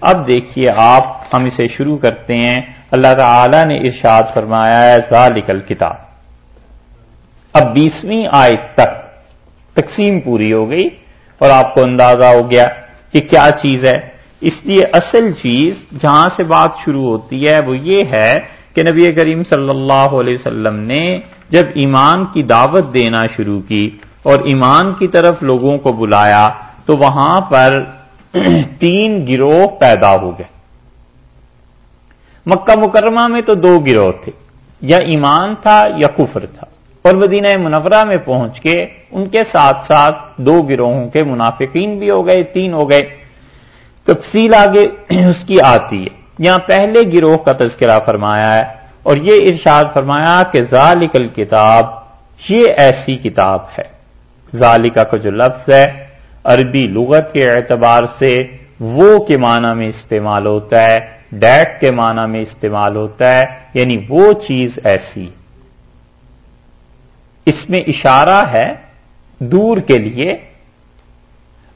اب دیکھیے آپ ہم اسے شروع کرتے ہیں۔ اللہ تعالی نے ارشاد فرمایا ہے، ذالک الکتاب۔ اب بیسویں آیت تک تقسیم پوری ہو گئی اور آپ کو اندازہ ہو گیا کہ کیا چیز ہے۔ اس لیے اصل چیز جہاں سے بات شروع ہوتی ہے وہ یہ ہے کہ نبی کریم صلی اللہ علیہ وسلم نے جب ایمان کی دعوت دینا شروع کی اور ایمان کی طرف لوگوں کو بلایا تو وہاں پر تین گروہ پیدا ہو گئے۔ مکہ مکرمہ میں تو دو گروہ تھے، یا ایمان تھا یا کفر تھا۔ اور مدینہ منورہ میں پہنچ کے ان کے ساتھ ساتھ دو گروہوں کے منافقین بھی ہو گئے، تین ہو گئے۔ تفصیل آگے اس کی آتی ہے۔ یہاں پہلے گروہ کا تذکرہ فرمایا ہے اور یہ ارشاد فرمایا کہ ذالک الکتاب، یہ ایسی کتاب ہے۔ ذالکہ کا جو لفظ ہے عربی لغت کے اعتبار سے وہ کے معنی میں استعمال ہوتا ہے ڈیٹ کے معنی میں استعمال ہوتا ہے یعنی وہ چیز ایسی۔ اس میں اشارہ ہے دور کے لیے۔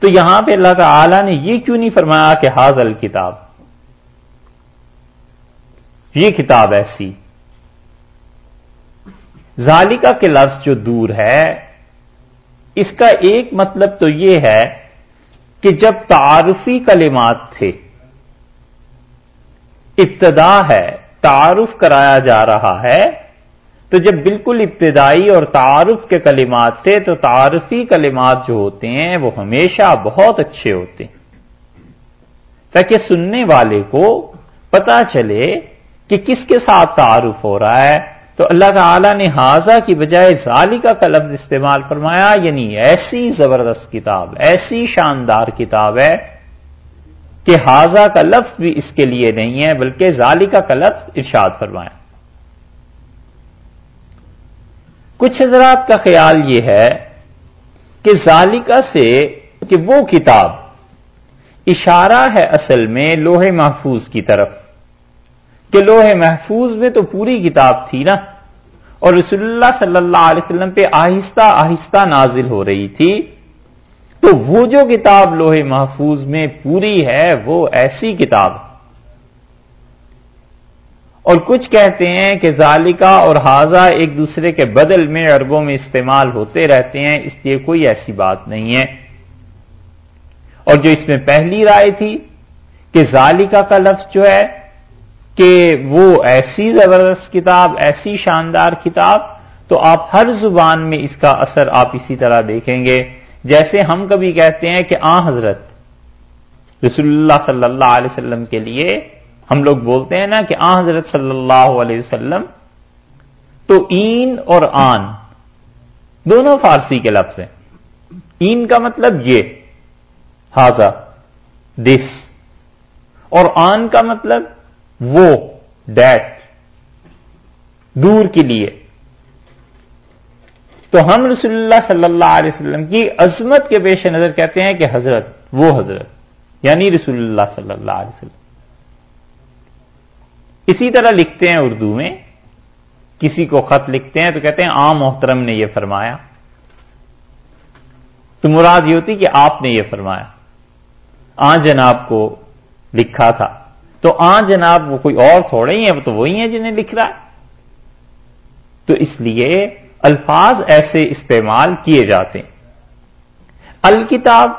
تو یہاں پہ اللہ تعالی نے یہ کیوں نہیں فرمایا کہ حاضل کتاب؟ یہ کتاب ایسی۔ ذالکہ کے لفظ جو دور ہے اس کا ایک مطلب تو یہ ہے کہ جب تعارفی کلمات تھے، ابتدا ہے، تعارف کرایا جا رہا ہے، تو جب بالکل ابتدائی اور تعارف کے کلمات تھے، تو تعارفی کلمات جو ہوتے ہیں، وہ ہمیشہ بہت اچھے ہوتے ہیں۔ تاکہ سننے والے کو پتا چلے کہ کس کے ساتھ تعارف ہو رہا ہے تو اللہ تعالی نے حاضہ کی بجائے ذالکہ کا لفظ استعمال فرمایا یعنی ایسی زبردست کتاب، ایسی شاندار کتاب ہے کہ حاضہ کا لفظ بھی اس کے لیے نہیں ہے، بلکہ ذالکہ کا لفظ ارشاد فرمایا۔ کچھ حضرات کا خیال یہ ہے کہ ذالکہ سے کہ وہ کتاب اشارہ ہے اصل میں لوہے محفوظ کی طرف۔ کہ لوہے محفوظ میں تو پوری کتاب تھی نا۔ اور رسول اللہ صلی اللہ علیہ وسلم پہ آہستہ آہستہ نازل ہو رہی تھی، تو وہ جو کتاب لوہے محفوظ میں پوری ہے، وہ ایسی کتاب اور کچھ کہتے ہیں کہ ذالکہ اور حاضہ ایک دوسرے کے بدل میں عربوں میں استعمال ہوتے رہتے ہیں، اس لیے کوئی ایسی بات نہیں ہے۔ اور جو اس میں پہلی رائے تھی کہ ذالکہ کا لفظ جو ہے کہ وہ ایسی زبردست کتاب، ایسی شاندار کتاب، تو آپ ہر زبان میں اس کا اثر آپ اسی طرح دیکھیں گے۔ جیسے ہم کبھی کہتے ہیں کہ آ حضرت رسول اللہ صلی اللہ علیہ وسلم کے لیے ہم لوگ بولتے ہیں نا کہ آ حضرت صلی اللہ علیہ وسلم، تو این اور آن دونوں فارسی کے لفظ ہیں۔ این کا مطلب یہ حاضہ دس۔ اور آن کا مطلب وہ ڈیٹ دور کے لیے۔ تو ہم رسول اللہ صلی اللہ علیہ وسلم کی عظمت کے پیش نظر کہتے ہیں کہ حضرت، وہ حضرت یعنی رسول اللہ صلی اللہ علیہ وسلم۔ اسی طرح لکھتے ہیں اردو میں، کسی کو خط لکھتے ہیں تو کہتے ہیں، عام محترم نے یہ فرمایا۔ تو مراد یہ ہوتی کہ آپ نے یہ فرمایا۔ آ جناب کو لکھا تھا۔ تو آ جناب وہ کوئی اور تھوڑے ہی ہیں، وہ تو وہی ہیں جنہیں لکھ رہا ہے۔ تو اس لیے الفاظ ایسے استعمال کیے جاتے ہیں۔ الکتاب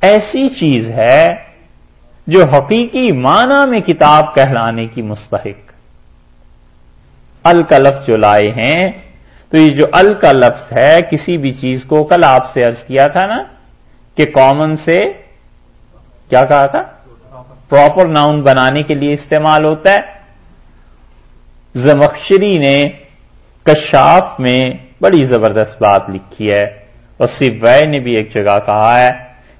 ایسی چیز ہے جو حقیقی معنی میں کتاب کہلانے کی مستحق۔ ال کا لفظ جو لائے ہیں، تو یہ جو ال کا لفظ ہے، کسی بھی چیز کو کل آپ سے ارض کیا تھا نا، کہ کامن سے کیا کہا تھا؟ پراپر ناؤن بنانے کے لیے استعمال ہوتا ہے۔ زمخشری نے کشاف میں بڑی زبردست بات لکھی ہے۔ اور سبوائے نے بھی ایک جگہ کہا ہے۔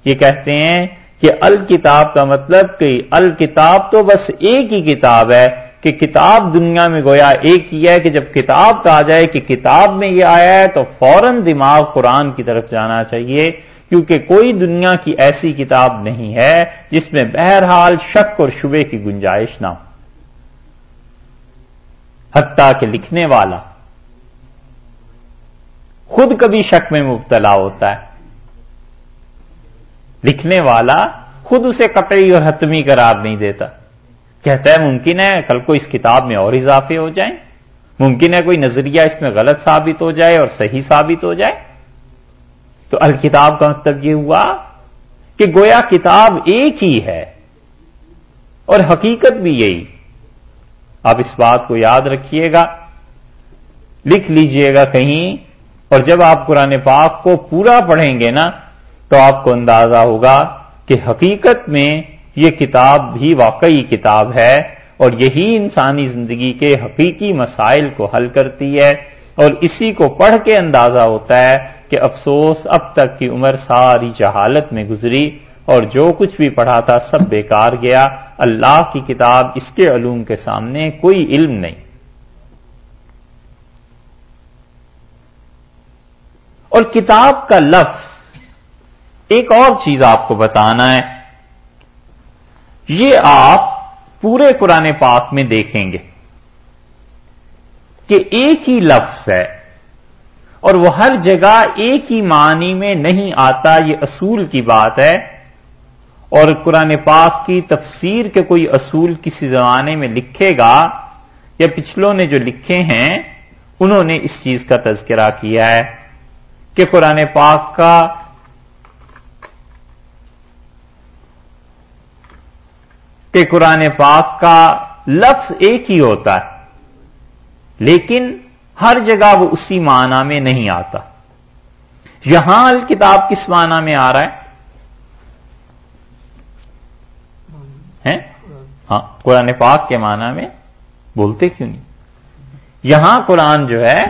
یہ کہتے ہیں کہ الکتاب کا مطلب کہ الکتاب تو بس ایک ہی کتاب ہے کہ کتاب دنیا میں گویا ایک ہی ہے کہ جب کتاب کہا جائے کہ کتاب میں یہ آیا ہے تو فوراً دماغ قرآن کی طرف جانا چاہیے۔ کیونکہ کوئی دنیا کی ایسی کتاب نہیں ہے جس میں بہرحال شک اور شبے کی گنجائش نہ ہو۔ حتیٰ کہ لکھنے والا خود کبھی شک میں مبتلا ہوتا ہے۔ لکھنے والا خود اسے قطعی اور حتمی قرار نہیں دیتا۔ کہتا ہے، ممکن ہے کل کو اس کتاب میں اور اضافے ہو جائیں۔ ممکن ہے کوئی نظریہ اس میں غلط ثابت ہو جائے اور صحیح ثابت ہو جائے۔ تو الکتاب کا مطلب یہ ہوا کہ گویا کتاب ایک ہی ہے اور حقیقت بھی یہی۔ آپ اس بات کو یاد رکھیے گا، لکھ لیجیے گا کہیں، اور جب آپ قرآن پاک کو پورا پڑھیں گے نا، تو آپ کو اندازہ ہوگا کہ حقیقت میں یہ کتاب بھی واقعی کتاب ہے اور یہی انسانی زندگی کے حقیقی مسائل کو حل کرتی ہے اور اسی کو پڑھ کے اندازہ ہوتا ہے کہ افسوس اب تک کی عمر ساری جہالت میں گزری اور جو کچھ بھی پڑھا تھا سب بیکار گیا۔ اللہ کی کتاب اس کے علوم کے سامنے کوئی علم نہیں۔ اور کتاب کا لفظ، ایک اور چیز آپ کو بتانا ہے۔ یہ آپ پورے قرآن پاک میں دیکھیں گے کہ ایک ہی لفظ ہے۔ اور وہ ہر جگہ ایک ہی معنی میں نہیں آتا، یہ اصول کی بات ہے۔ اور قرآن پاک کی تفسیر کے کوئی اصول کسی زمانے میں لکھے گا یا پچھلوں نے جو لکھے ہیں، انہوں نے اس چیز کا تذکرہ کیا ہے کہ قرآن پاک کا کہ قرآن پاک کا لفظ ایک ہی ہوتا ہے، لیکن ہر جگہ وہ اسی معنی میں نہیں آتا۔ یہاں الکتاب کس معنی میں آ رہا ہے؟ ہاں قرآن پاک کے معنی میں بولتے کیوں نہیں؟ یہاں قرآن جو ہے،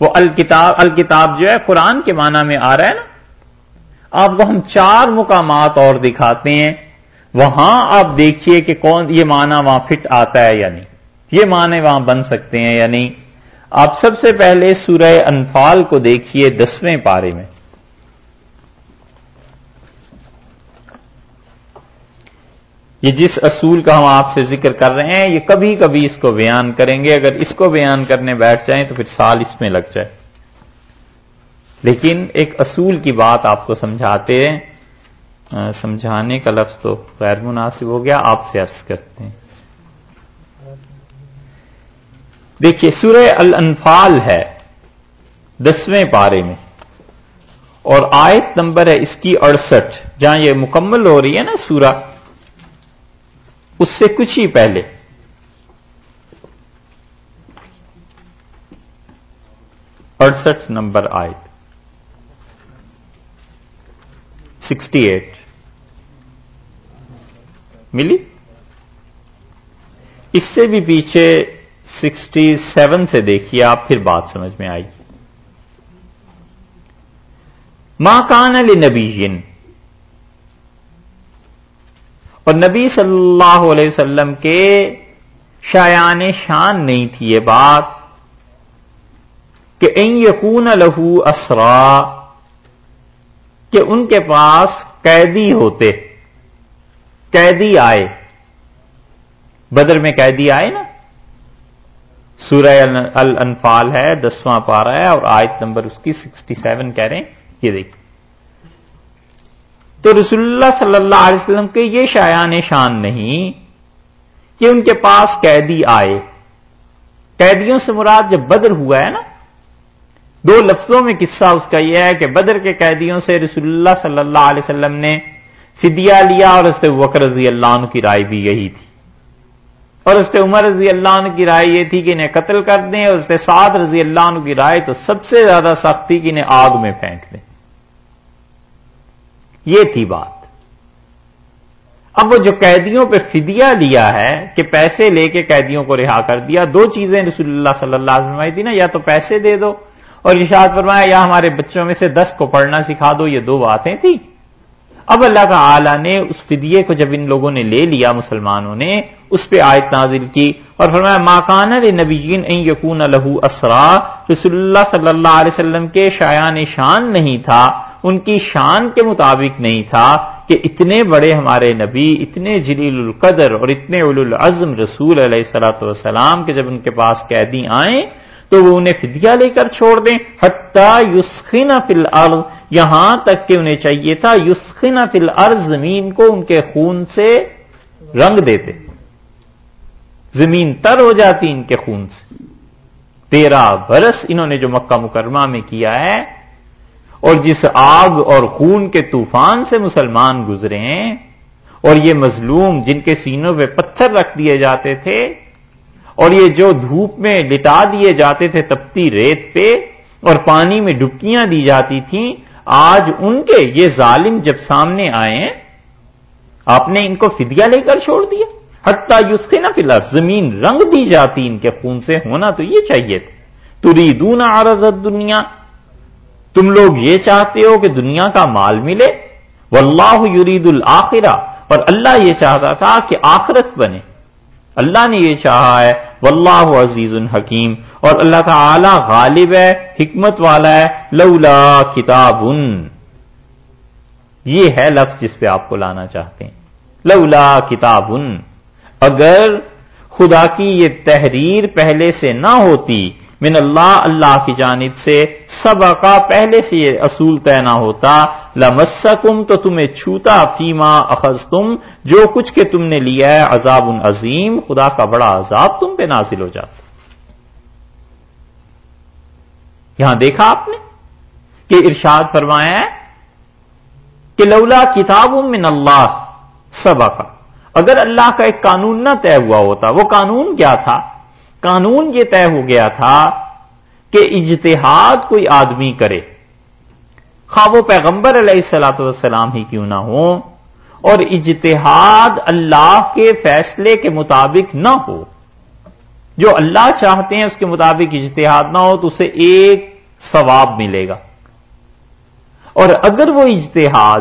وہ الکتاب الکتاب جو ہے قرآن کے معنی میں آ رہا ہے نا۔ آپ کو ہم چار مقامات اور دکھاتے ہیں۔ وہاں آپ دیکھیے کہ کون، یہ معنی وہاں فٹ آتا ہے یا نہیں۔ یہ معنی وہاں بن سکتے ہیں یا نہیں۔ آپ سب سے پہلے سورہ انفال کو دیکھیے دسویں پارے میں۔ یہ جس اصول کا ہم آپ سے ذکر کر رہے ہیں، یہ کبھی کبھی اس کو بیان کریں گے۔ اگر اس کو بیان کرنے بیٹھ جائیں تو پھر سال اس میں لگ جائے۔ لیکن ایک اصول کی بات آپ کو سمجھاتے ہیں۔ سمجھانے کا لفظ تو غیر مناسب ہو گیا، آپ سے عرض کرتے ہیں۔ دیکھیے، سورہ الانفال ہے دسویں پارے میں۔ اور آیت نمبر ہے اس کی اڑسٹھ۔ جہاں یہ مکمل ہو رہی ہے نا سورہ، اس سے کچھ ہی پہلے۔ اڑسٹھ نمبر آیت۔ Sixty eight. ملی؟ اس سے بھی پیچھے سکسٹی سیون سے دیکھیے، آپ پھر بات سمجھ میں آئی ماں کان علی نبی اور نبی صلی اللہ علیہ وسلم کے شایان شان نہیں تھی یہ بات کہ این یقون لہو اسرا، کہ ان کے پاس قیدی ہوتے، قیدی آئے۔ بدر میں قیدی آئے نا؟ سورہ الانفال ہے، دسواں پارا ہے اور آیت نمبر اس کی سکسٹی سیون کہہ رہے ہیں، یہ دیکھ تو رسول اللہ صلی اللہ علیہ وسلم کے یہ شایان شان نہیں کہ ان کے پاس قیدی آئے۔ قیدیوں سے مراد جب بدر ہوا ہے نا، دو لفظوں میں قصہ اس کا یہ ہے کہ بدر کے قیدیوں سے رسول اللہ صلی اللہ علیہ وسلم نے فدیہ لیا اور اس وکر رضی اللہ عنہ کی رائے بھی یہی تھی۔ اور اس پہ عمر رضی اللہ عنہ کی رائے یہ تھی کہ انہیں قتل کر دیں اور اس پہ سعد رضی اللہ عنہ کی رائے تو سب سے زیادہ سختی کہ انہیں آگ میں پھینک دیں۔ یہ تھی بات۔ اب وہ جو قیدیوں پہ فدیہ لیا ہے کہ پیسے لے کے قیدیوں کو رہا کر دیا، دو چیزیں رسول اللہ صلی اللہ علیہ وسلم تھی نا، یا تو پیسے دے دو اور اشاد فرمایا، یا ہمارے بچوں میں سے دس کو پڑھنا سکھا دو، یہ دو باتیں تھیں۔ اب اللہ تعالی نے اس فدیے کو جب ان لوگوں نے لے لیا، مسلمانوں نے، اس پہ آیت نازل کی اور فرمایا ماکان نبیین این یقون لہو اسرا رسول اللہ صلی اللہ علیہ وسلم کے شایان شان نہیں تھا، ان کی شان کے مطابق نہیں تھا کہ اتنے بڑے ہمارے نبی، اتنے جلیل القدر اور اتنے اول العزم رسول علیہ السلاۃ والسلام کے جب ان کے پاس قیدی آئیں تو وہ انہیں فدیہ لے کر چھوڑ دیں۔ حتیٰ یسخن فی الارض، یہاں تک کہ انہیں چاہیے تھا یسخن فی الارض زمین کو ان کے خون سے رنگ دیتے۔ زمین تر ہو جاتی ان کے خون سے۔ تیرہ برس انہوں نے جو مکہ مکرمہ میں کیا ہے۔ اور جس آگ اور خون کے طوفان سے مسلمان گزرے ہیں، اور یہ مظلوم جن کے سینوں پہ پتھر رکھ دیے جاتے تھے اور یہ جو دھوپ میں لٹا دیے جاتے تھے تپتی ریت پہ اور پانی میں ڈبکیاں دی جاتی تھیں، آج ان کے یہ ظالم جب سامنے آئے ہیں، آپ نے ان کو فدیہ لے کر چھوڑ دیا۔ حتیٰ یوس نہ فلا زمین رنگ دی جاتی ان کے خون سے، ہونا تو یہ چاہیے تھا۔ تری دون عرض دنیا تم لوگ یہ چاہتے ہو کہ دنیا کا مال ملے۔ واللہ یرید الآخرہ اور اللہ یہ چاہتا تھا کہ آخرت بنے۔ اللہ نے یہ چاہا ہے، واللہ عزیز الحکیم اور اللہ تعالی غالب ہے، حکمت والا ہے، لولا کتاب۔ یہ ہے لفظ جس پہ آپ کو لانا چاہتے ہیں۔ لولا کتاب۔ اگر خدا کی یہ تحریر پہلے سے نہ ہوتی من اللہ اللہ کی جانب سے سب کا پہلے سے یہ اصول طے نہ ہوتا۔ لمسکم، تو تمہیں چھوتا، فیما اخذ تم جو کچھ کہ تم نے لیا ہے، عذاب عظیم۔ خدا کا بڑا عذاب تم پہ نازل ہو جاتا۔ یہاں دیکھا آپ نے کہ ارشاد فرمایا ہے کہ لولا کتاب من اللہ سبا کا اگر اللہ کا ایک قانون نہ طے ہوا ہوتا، وہ قانون کیا تھا؟ قانون یہ طے ہو گیا تھا کہ اجتہاد کوئی آدمی کرے۔ خواب پیغمبر علیہ السلاۃ والسلام ہی کیوں نہ ہو اور اجتہاد اللہ کے فیصلے کے مطابق نہ ہو۔ جو اللہ چاہتے ہیں اس کے مطابق اجتہاد نہ ہو تو اسے ایک ثواب ملے گا۔ اور اگر وہ اجتہاد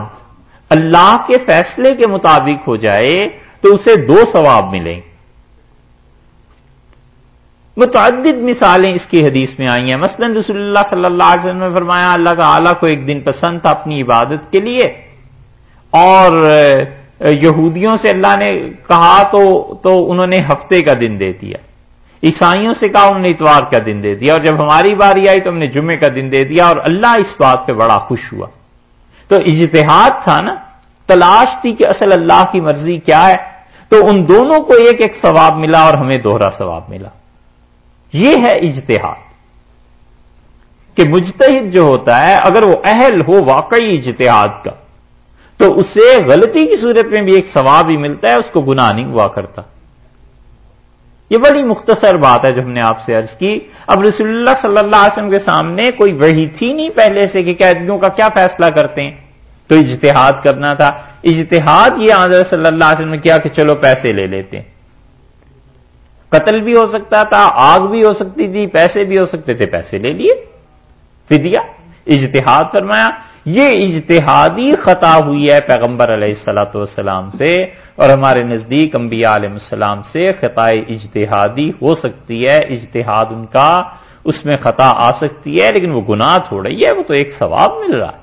اللہ کے فیصلے کے مطابق ہو جائے تو اسے دو ثواب ملیں۔ گے متعدد مثالیں اس کی حدیث میں آئی ہیں۔ مثلا رسول اللہ صلی اللہ علیہ وسلم نے فرمایا، اللہ تعالیٰ کو ایک دن پسند تھا اپنی عبادت کے لیے۔ اور یہودیوں سے اللہ نے کہا تو تو انہوں نے ہفتے کا دن دے دیا۔ عیسائیوں سے کہا، انہوں نے اتوار کا دن دے دیا۔ اور جب ہماری باری آئی تو ہم نے جمعے کا دن دے دیا۔ اور اللہ اس بات پہ بڑا خوش ہوا۔ تو اجتہاد تھا نا، تلاش تھی کہ اصل اللہ کی مرضی کیا ہے۔ تو ان دونوں کو ایک ایک ثواب ملا اور ہمیں دوہرا ثواب ملا۔ یہ ہے اجتہاد کہ مجتہد جو ہوتا ہے، اگر وہ اہل ہو واقعی اجتہاد کا، تو اسے غلطی کی صورت میں بھی ایک ثواب ہی ملتا ہے، اس کو گناہ نہیں ہوا کرتا۔ یہ بڑی مختصر بات ہے جو ہم نے آپ سے عرض کی۔ اب رسول اللہ صلی اللہ علیہ وسلم کے سامنے کوئی وہی تھی نہیں پہلے سے کہ قیدیوں کا کیا فیصلہ کرتے ہیں۔ تو اجتہاد کرنا تھا۔ اجتہاد یہ آدر صلی اللہ علیہ وسلم نے کیا کہ چلو پیسے لے لیتے ہیں۔ قتل بھی ہو سکتا تھا، آگ بھی ہو سکتی تھی، پیسے بھی ہو سکتے تھے، پیسے لے لیے۔ فدیہ، اجتہاد فرمایا۔ یہ اجتہادی خطا ہوئی ہے پیغمبر علیہ السلاۃ والسلام سے اور ہمارے نزدیک انبیاء علیہ السلام سے خطائے اجتہادی ہو سکتی ہے، اجتہاد ان کا، اس میں خطا آ سکتی ہے، لیکن وہ گناہ تھوڑی ہے، وہ تو ایک ثواب مل رہا ہے۔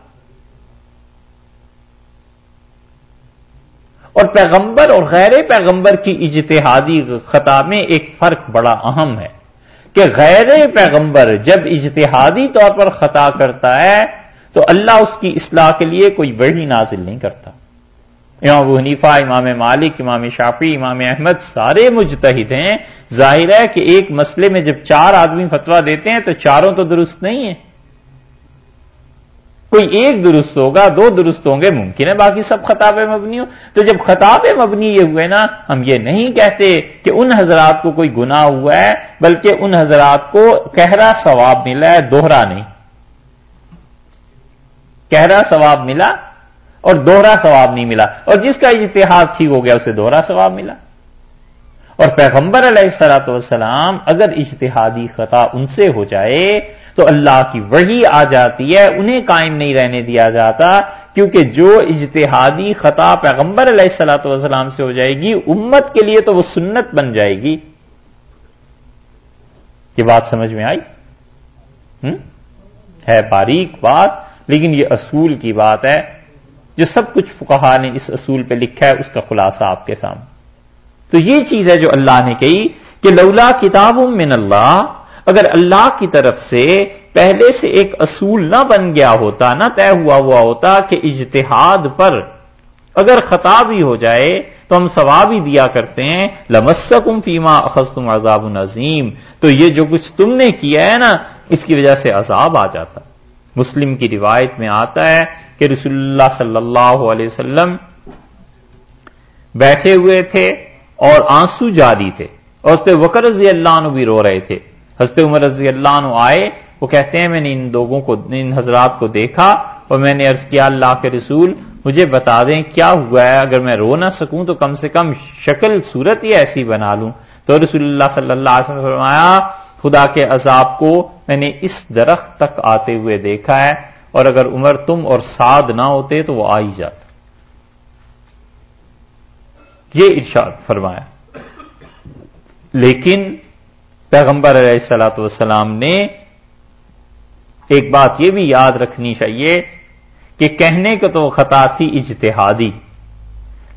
اور پیغمبر اور غیر پیغمبر کی اجتہادی خطا میں ایک فرق بڑا اہم ہے کہ غیر پیغمبر جب اجتہادی طور پر خطا کرتا ہے، تو اللہ اس کی اصلاح کے لیے کوئی بڑی نازل نہیں کرتا۔ امام ابو حنیفہ، امام مالک، امام شافی امام احمد سارے مجتہد ہیں۔ ظاہر ہے کہ ایک مسئلے میں جب چار آدمی فتوا دیتے ہیں تو چاروں تو درست نہیں ہیں۔ کوئی ایک درست ہوگا، دو درست ہوں گے، ممکن ہے باقی سب خطاب مبنی ہو۔ تو جب خطاب مبنی یہ ہوئے نا، ہم یہ نہیں کہتے کہ ان حضرات کو کوئی گنا ہوا ہے، بلکہ ان حضرات کو کہرا ثواب ملا ہے، دوہرا نہیں۔ کہرا ثواب ملا اور دوہرا ثواب نہیں ملا۔ اور جس کا اجتہاد ٹھیک ہو گیا، اسے دوہرا ثواب ملا۔ اور پیغمبر علیہ السلاۃ والسلام اگر اجتہادی خطا ان سے ہو جائے تو اللہ کی وہی آ جاتی ہے، انہیں قائم نہیں رہنے دیا جاتا، کیونکہ جو اجتہادی خطا پیغمبر علیہ السلاۃ والسلام سے ہو جائے گی، امت کے لیے تو وہ سنت بن جائے گی۔ یہ بات سمجھ میں آئی؟ ہے باریک بات، لیکن یہ اصول کی بات ہے۔ جو سب کچھ فکہ نے اس اصول پہ لکھا ہے، اس کا خلاصہ آپ کے سامنے۔ تو یہ چیز ہے جو اللہ نے کہی کہ لولا کتاب من اللہ اگر اللہ کی طرف سے پہلے سے ایک اصول نہ بن گیا ہوتا، نہ طے ہوا ہوا ہوتا کہ اجتہاد پر اگر خطا بھی ہو جائے تو ہم ثواب ہی دیا کرتے ہیں، لمسکم فیما اخذتم عذاب عظیم۔ تو یہ جو کچھ تم نے کیا ہے نا، اس کی وجہ سے عذاب آ جاتا۔ مسلم کی روایت میں آتا ہے کہ رسول اللہ صلی اللہ علیہ وسلم بیٹھے ہوئے تھے اور آنسو جاری تھے۔ اور اس وکر رضی اللہ عنہ بھی رو رہے تھے۔ حضرت عمر رضی اللہ عنہ آئے، وہ کہتے ہیں، میں نے ان لوگوں کو، ان حضرات کو دیکھا اور میں نے عرض کیا، اللہ کے رسول، مجھے بتا دیں کیا ہوا ہے؟ اگر میں رو نہ سکوں تو کم سے کم شکل، صورت ہی ایسی بنا لوں۔ تو رسول اللہ صلی اللہ علیہ وسلم فرمایا، خدا کے عذاب کو میں نے اس درخت تک آتے ہوئے دیکھا ہے، اور اگر عمر تم اور سعد نہ ہوتے تو وہ آ ہی جاتا یہ ارشاد فرمایا۔ لیکن پیغمبر علیہ السلاۃ والسلام نے ایک بات یہ بھی یاد رکھنی چاہیے کہ کہنے کو تو خطا تھی اجتہادی،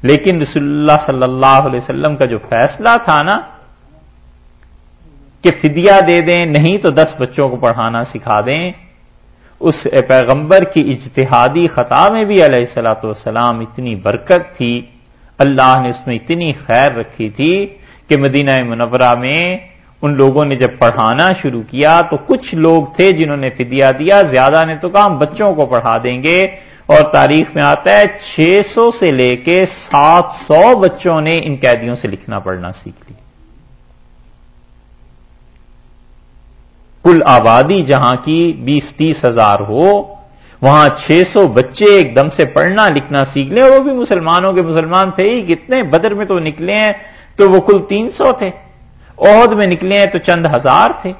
لیکن رسول اللہ صلی اللہ علیہ وسلم کا جو فیصلہ تھا نا کہ فدیہ دے دیں، نہیں تو دس بچوں کو پڑھانا سکھا دیں، اس پیغمبر کی اجتہادی خطا میں بھی علیہ السلاۃ والسلام اتنی برکت تھی، اللہ نے اس میں اتنی خیر رکھی تھی کہ مدینہ منورہ میں ان لوگوں نے جب پڑھانا شروع کیا تو کچھ لوگ تھے جنہوں نے فدیہ دیا، زیادہ نے تو کہا ہم بچوں کو پڑھا دیں گے۔ اور تاریخ میں آتا ہے چھ سو سے لے کے سات سو بچوں نے ان قیدیوں سے لکھنا پڑھنا سیکھ لی کل آبادی جہاں کی بیس تیس ہزار ہو، وہاں چھ سو بچے ایک دم سے پڑھنا لکھنا سیکھ لیں۔ اور وہ بھی مسلمانوں کے مسلمان تھے ہی، کتنے بدر میں تو نکلے ہیں تو وہ کل تین سو تھے۔ عہد میں نکلے ہیں تو چند ہزار تھے۔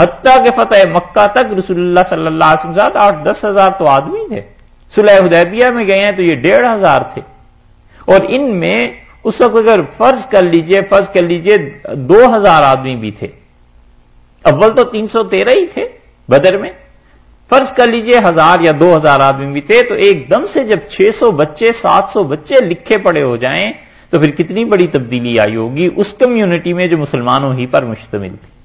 حتیٰ کے فتح مکہ تک رسول اللہ صلی اللہ علیہ وسلم آٹھ دس ہزار تو آدمی تھے۔ سلح حدیبیہ میں گئے ہیں تو یہ ڈیڑھ ہزار تھے۔ اور ان میں اس وقت اگر فرض کر لیجیے، فرض کر لیجیے دو ہزار آدمی بھی تھے۔ اول تو تین سو تیرہ ہی تھے بدر میں۔ فرض کر لیجیے ہزار یا دو ہزار آدمی بھی تھے تو ایک دم سے جب چھ سو بچے، سات سو بچے لکھے پڑے ہو جائیں تو پھر کتنی بڑی تبدیلی آئی ہوگی اس کمیونٹی میں جو مسلمانوں ہی پر مشتمل تھی۔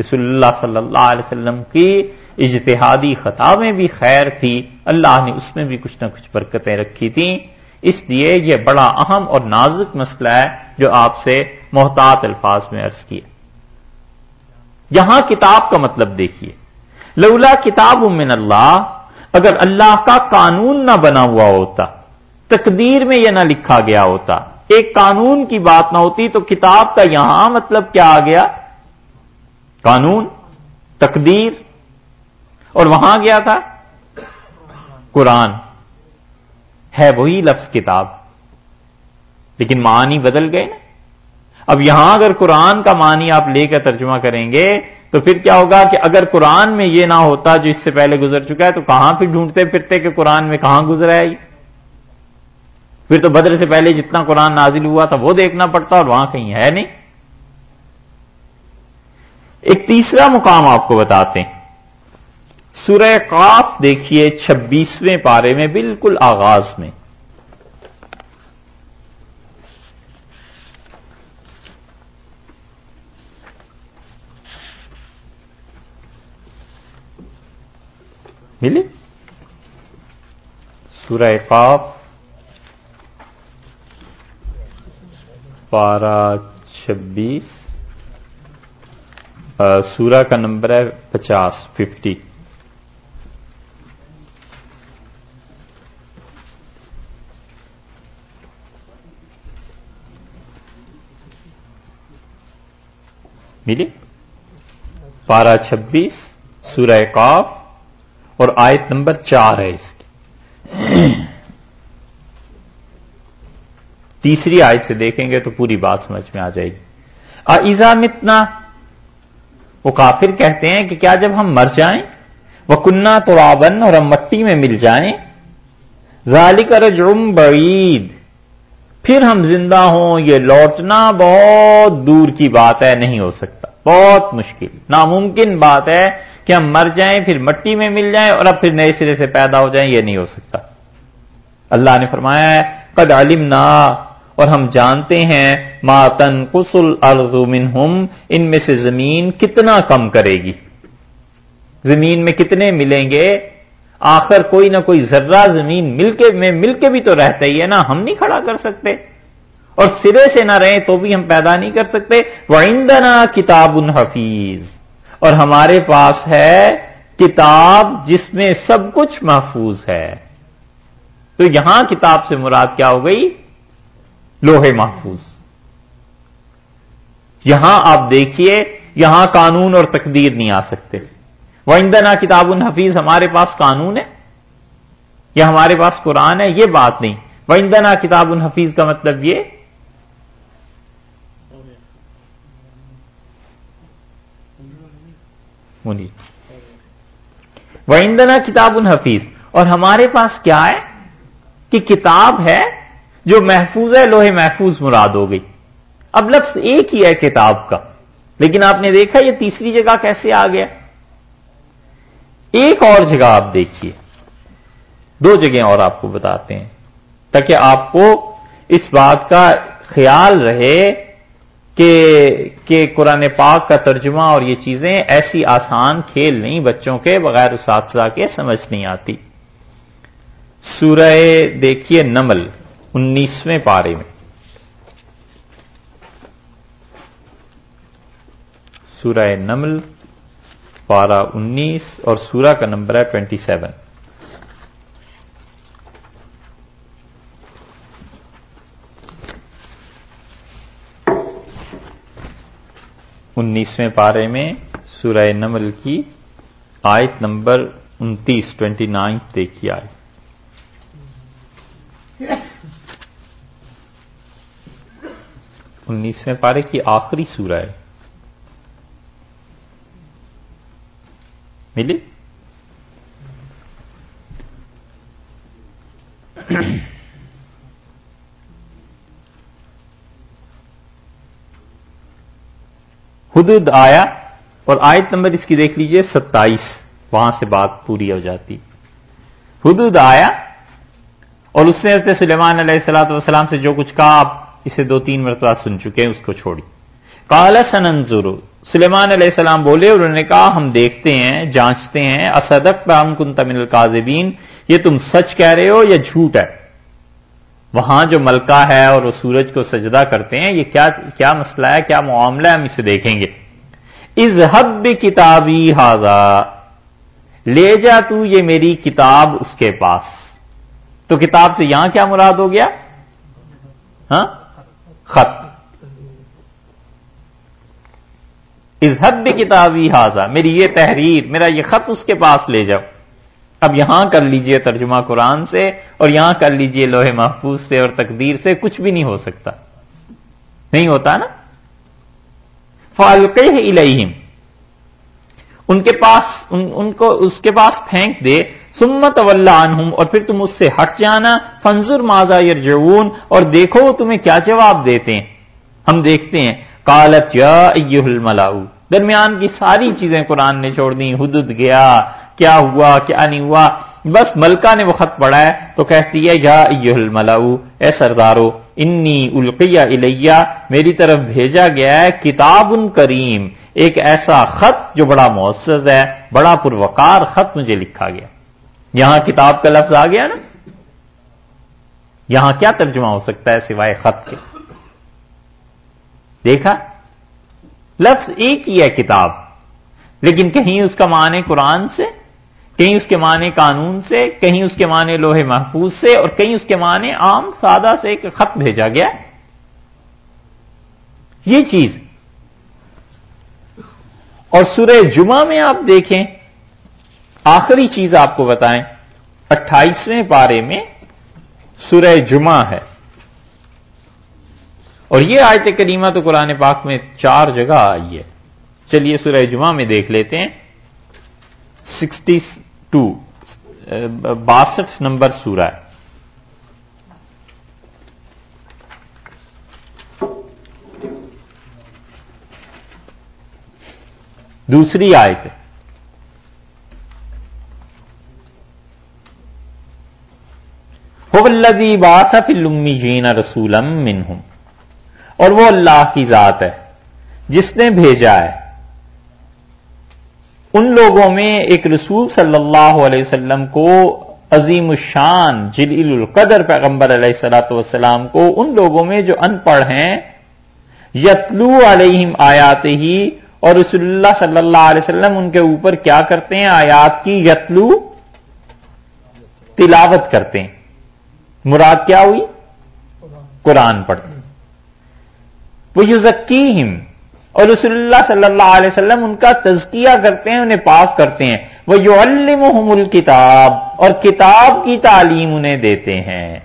رسول اللہ صلی اللہ علیہ وسلم کی اجتہادی خطا میں بھی خیر تھی، اللہ نے اس میں بھی کچھ نہ کچھ برکتیں رکھی تھیں۔ اس لیے یہ بڑا اہم اور نازک مسئلہ ہے جو آپ سے محتاط الفاظ میں عرض کیا۔ یہاں کتاب کا مطلب دیکھیے۔ لولا کتاب من اللہ، اگر اللہ کا قانون نہ بنا ہوا ہوتا تقدیر میں یہ نہ لکھا گیا ہوتا۔ ایک قانون کی بات نہ ہوتی تو کتاب کا یہاں مطلب کیا آ گیا؟ قانون، تقدیر، اور وہاں گیا تھا؟ قرآن۔ ہے وہی لفظ کتاب۔ لیکن معنی بدل گئے نا۔ اب یہاں اگر قرآن کا معنی آپ لے کر ترجمہ کریں گے تو پھر کیا ہوگا کہ اگر قرآن میں یہ نہ ہوتا جو اس سے پہلے گزر چکا ہے تو کہاں پھر ڈھونڈتے پھرتے کہ قرآن میں کہاں گزرا ہے پھر تو بدر سے پہلے جتنا قرآن نازل ہوا تھا وہ دیکھنا پڑتا اور وہاں کہیں ہے نہیں۔ ایک تیسرا مقام آپ کو بتاتے ہیں۔ سورہ قاف دیکھیے چھبیسویں پارے میں بالکل آغاز میں۔ ملی سورہ قاف پارہ چھبیس سورہ کا نمبر ہے پچاس، ففٹی۔ ملی؟ پارہ چھبیس، سورہ قاف اور آیت نمبر چار ہے اس کی تیسری آیت سے دیکھیں گے تو پوری بات سمجھ میں آ جائے گی۔ ایزا متنا، وہ کافر کہتے ہیں کہ کیا جب ہم مر جائیں وہ کنہ تو آبن اور ہم مٹی میں مل جائیں ذالک رجعم بعید پھر ہم زندہ ہوں، یہ لوٹنا بہت دور کی بات ہے، نہیں ہو سکتا۔ بہت مشکل، ناممکن بات ہے کہ ہم مر جائیں، پھر مٹی میں مل جائیں اور اب پھر نئے سرے سے پیدا ہو جائیں، یہ نہیں ہو سکتا۔ اللہ نے فرمایا ہے، قد علم اور ہم جانتے ہیں ماتن قسل ارض منہم ان میں سے زمین کتنا کم کرے گی۔ زمین میں کتنے ملیں گے؟ آخر کوئی نہ کوئی ذرہ زمین مل کے، میں مل کے بھی تو رہتا ہی ہے نا، ہم نہیں کھڑا کر سکتے۔ اور سرے سے نہ رہیں تو بھی ہم پیدا نہیں کر سکتے۔ وائندنا کتاب حفیظ اور ہمارے پاس ہے کتاب جس میں سب کچھ محفوظ ہے۔ تو یہاں کتاب سے مراد کیا ہو گئی؟ لوہے محفوظ۔ یہاں آپ دیکھیے، یہاں قانون اور تقدیر نہیں آ سکتے۔ وائندنا کتاب الحفیظ ہمارے پاس قانون ہے یا ہمارے پاس قرآن ہے؟ یہ بات نہیں۔ وائندنا کتاب الحفیظ کا مطلب یہ وائندنا کتاب الحفیظ اور ہمارے پاس کیا ہے؟ کہ کتاب ہے جو محفوظ ہے، لوہے محفوظ مراد ہو گئی۔ اب لفظ ایک ہی ہے کتاب کا۔ لیکن آپ نے دیکھا یہ تیسری جگہ کیسے آ گیا؟ ایک اور جگہ آپ دیکھیے۔ دو جگہیں اور آپ کو بتاتے ہیں۔ تاکہ آپ کو اس بات کا خیال رہے کہ کہ قرآن پاک کا ترجمہ اور یہ چیزیں ایسی آسان کھیل نہیں، بچوں کے بغیر اساتذہ کے سمجھ نہیں آتی۔ سورہ دیکھیے نمل۔ انیسویں پارے میں۔ سورہ نمل، پارہ انیس اور سورہ کا نمبر ہے ٹوینٹی سیون۔ انیسویں پارے میں سورہ نمل کی آیت نمبر انتیس، ٹوینٹی نائنتھ دیکھیے آئے انیسویں پارے کی آخری سورہ ہے۔ ملی؟ حدود آیا اور آیت نمبر اس کی دیکھ لیجیے، ستائیس، وہاں سے بات پوری ہو جاتی۔ حدود آیا اور اس نے حضرت سلیمان علیہ السلاۃ والسلام سے جو کچھ کہا، آپ اسے دو تین مرتبہ سن چکے ہیں، اس کو چھوڑی۔ کالا سننظر۔ سلیمان علیہ السلام بولے، اور انہوں نے کہا، ہم دیکھتے ہیں، جانچتے ہیں اسدک پام کن تمل القاذبین یہ تم سچ کہہ رہے ہو یا جھوٹ ہے؟ وہاں جو ملکہ ہے اور وہ سورج کو سجدہ کرتے ہیں، یہ کیا کیا مسئلہ ہے، کیا معاملہ ہے، ہم اسے دیکھیں گے۔ از حب کتابی ہاضا لے جا تو یہ میری کتاب اس کے پاس۔ تو کتاب سے یہاں کیا مراد ہو گیا؟ ہاں؟ خط۔ حد کتابی حاضہ میری یہ تحریر میرا یہ خط اس کے پاس لے جاؤ۔ اب یہاں کر لیجیے ترجمہ قرآن سے اور یہاں کر لیجیے لوہے محفوظ سے اور تقدیر سے کچھ بھی نہیں ہو سکتا۔ نہیں ہوتا نا؟ فالق الہیم ان کے پاس ان, ان کو اس کے پاس پھینک دے۔ سمت عنہم اور پھر تم اس سے ہٹ جانا فنزر ماضا یرجعون، اور دیکھو وہ تمہیں کیا جواب دیتے ہیں۔ ہم دیکھتے ہیں کالت یا الملاؤ۔ درمیان کی ساری چیزیں قرآن نے چھوڑ دی حدود گیا، کیا ہوا، کیا نہیں ہوا۔ بس ملکہ نے وہ خط پڑھا ہے، تو کہتی ہے، یا الملاؤ، اے سردارو، انی القیہ الیہ، میری طرف بھیجا گیا ہے کتاب ان کریم۔ ایک ایسا خط جو بڑا معزز ہے، بڑا پروکار خط مجھے لکھا گیا۔ یہاں کتاب کا لفظ آ گیا نا؟ یہاں کیا ترجمہ ہو سکتا ہے سوائے خط کے؟ دیکھا؟ لفظ ایک ہی ہے کتاب، لیکن کہیں اس کا معنی قرآن سے، کہیں اس کے معنی قانون سے، کہیں اس کے معنی لوہے محفوظ سے، اور کہیں اس کے معنی عام سادہ سے ایک خط بھیجا گیا۔ یہ چیز۔ اور سورہ جمعہ میں آپ دیکھیں آخری چیز آپ کو بتائیں، اٹھائیسویں پارے میں سورہ جمعہ ہے۔ اور یہ آیت کریمہ تو قرآن پاک میں چار جگہ آئی ہے۔ چلیے سورہ جمعہ میں دیکھ لیتے ہیں۔ سکسٹی ٹو، باسٹھ نمبر سورہ ہے۔ دوسری آیت هو الذي بعث في الأميين اور وہ اللہ کی ذات ہے، جس نے بھیجا ہے۔ ان لوگوں میں ایک رسول صلی اللہ علیہ وسلم کو عظیم الشان جلیل القدر پیغمبر علیہ السلاۃ والسلام کو ان لوگوں میں جو ان پڑھ ہیں، یتلو علیہم آیات ہی، اور رسول اللہ صلی اللہ علیہ وسلم ان کے اوپر کیا کرتے ہیں؟ آیات کی یتلو تلاوت کرتے ہیں۔ مراد کیا ہوئی؟ قرآن پڑھتے وہ یوزکی اور رسول اللہ صلی اللہ علیہ وسلم ان کا تزکیہ کرتے ہیں، انہیں پاک کرتے ہیں۔ وہ یو الم الکتاب اور کتاب کی تعلیم انہیں دیتے ہیں۔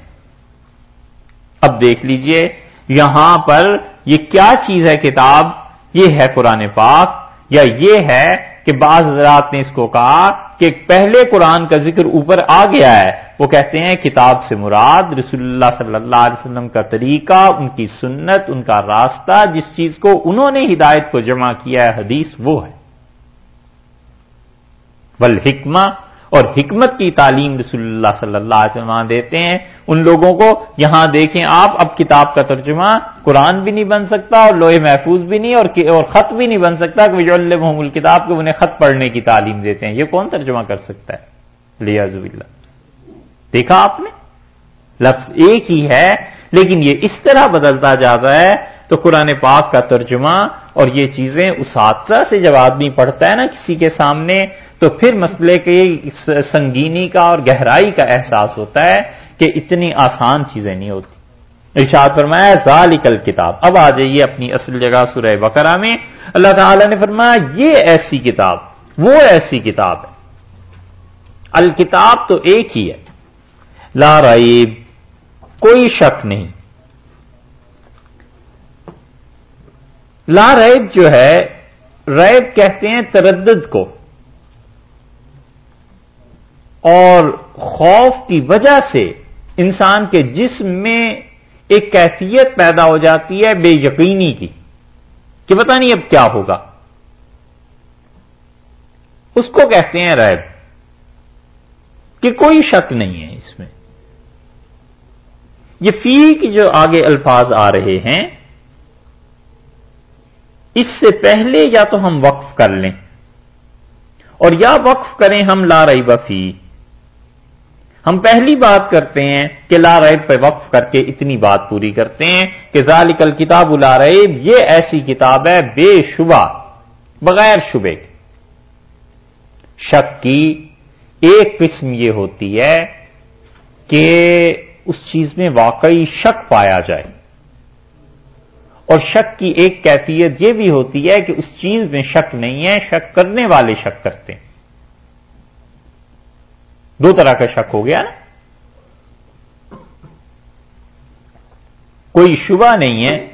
اب دیکھ لیجیے، یہاں پر یہ کیا چیز ہے کتاب؟ یہ ہے قرآن پاک، یا یہ ہے کہ بعض حضرات نے اس کو کہا کہ پہلے قرآن کا ذکر اوپر آ گیا ہے۔ وہ کہتے ہیں کتاب سے مراد رسول اللہ صلی اللہ علیہ وسلم کا طریقہ، ان کی سنت، ان کا راستہ، جس چیز کو انہوں نے ہدایت کو جمع کیا ہے، حدیث وہ ہے۔ بل حکمہ اور حکمت کی تعلیم رسول اللہ صلی اللہ علیہ وسلم دیتے ہیں۔ ان لوگوں کو یہاں دیکھیں آپ، اب کتاب کا ترجمہ قرآن بھی نہیں بن سکتا اور لوہے محفوظ بھی نہیں، اور خط بھی نہیں بن سکتا کہ محمول کتاب کو انہیں خط پڑھنے کی تعلیم دیتے ہیں۔ یہ کون ترجمہ کر سکتا ہے؟ لیا اللہ دیکھا آپ نے؟ لفظ ایک ہی ہے، لیکن یہ اس طرح بدلتا جاتا ہے، تو قرآن پاک کا ترجمہ اور یہ چیزیں اس حادثہ سے جب آدمی پڑھتا ہے نا کسی کے سامنے، تو پھر مسئلے کے سنگینی کا اور گہرائی کا احساس ہوتا ہے کہ اتنی آسان چیزیں نہیں ہوتی۔ ارشاد فرمایا، ذالک کتاب اب آ جائیے اپنی اصل جگہ سورہ بقرہ میں۔ اللہ تعالی نے فرمایا، یہ ایسی کتاب، وہ ایسی کتاب ہے۔ الکتاب تو ایک ہی ہے۔ لا ریب کوئی شک نہیں۔ لا ریب جو ہے ریب کہتے ہیں تردد کو۔ اور خوف کی وجہ سے انسان کے جسم میں ایک کیفیت پیدا ہو جاتی ہے بے یقینی کی، کہ پتہ نہیں اب کیا ہوگا۔ اس کو کہتے ہیں ریب کہ کوئی شک نہیں ہے اس میں۔ یہ فی کی جو آگے الفاظ آ رہے ہیں، اس سے پہلے یا تو ہم وقف کر لیں۔ اور یا وقف کریں ہم لا رہی بفی ہم پہلی بات کرتے ہیں کہ لا ریب پہ وقف کر کے اتنی بات پوری کرتے ہیں کہ ذالک الکتاب لا ریب، یہ ایسی کتاب ہے بے شبہ، بغیر شبے شک کی ایک قسم یہ ہوتی ہے کہ اس چیز میں واقعی شک پایا جائے۔ اور شک کی ایک کیفیت یہ بھی ہوتی ہے کہ اس چیز میں شک نہیں ہے، شک کرنے والے شک کرتے ہیں۔ دو طرح کا شک ہو گیا۔ نا کوئی شبہ نہیں ہے